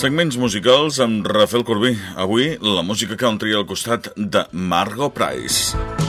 Segments musicals amb Rafael Corbí. Avui la música country al costat de Margot Price.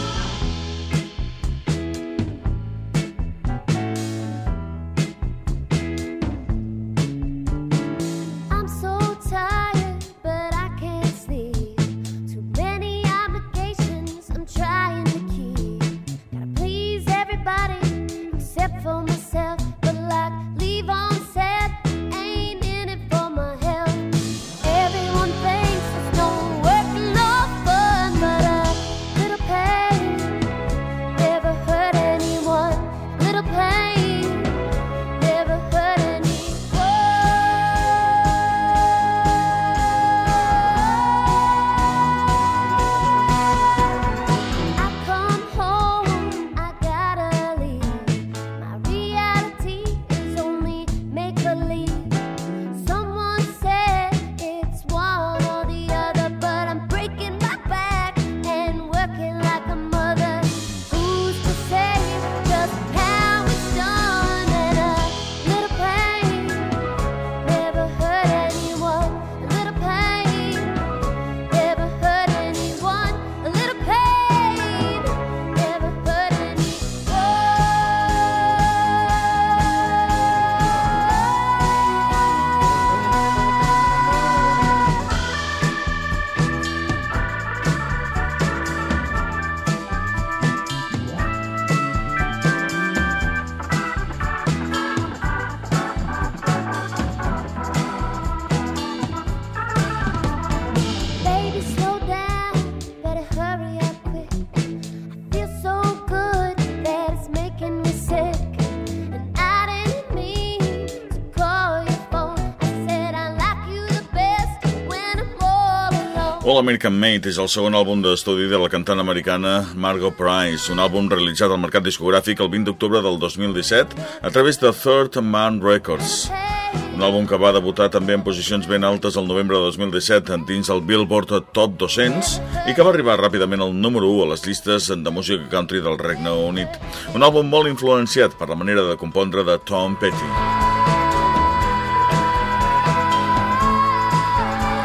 All American Made és el segon àlbum d'estudi de la cantant americana Margot Price, un àlbum realitzat al mercat discogràfic el 20 d'octubre del 2017 a través de Third Man Records. Un àlbum que va debutar també en posicions ben altes el novembre de 2017 dins el Billboard Top 200 i que va arribar ràpidament al número 1 a les llistes de música country del Regne Unit. Un àlbum molt influenciat per la manera de compondre de Tom Petty.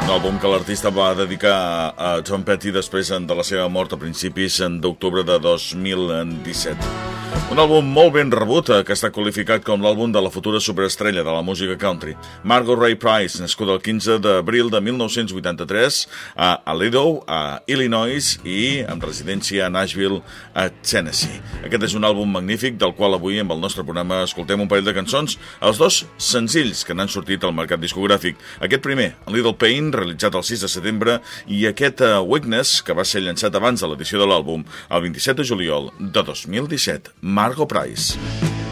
Un àlbum que l'artista va dedicar a Tom Petty després de la seva mort a principis d'octubre de 2017. Un àlbum molt ben rebut eh, que està qualificat com l'àlbum de la futura superestrella de la música country. Margot Ray Price, nascuda el 15 d'abril de 1983 a Aledo, a Illinois i amb residència a Nashville, a Tennessee. Aquest és un àlbum magnífic del qual avui amb el nostre programa escoltem un parell de cançons, els dos senzills que n'han sortit al mercat discogràfic. Aquest primer, Little Pain, realitzat el 6 de setembre, i aquest uh, Weakness, que va ser llançat abans de l'edició de l'àlbum, el 27 de juliol de 2017. Margot Price.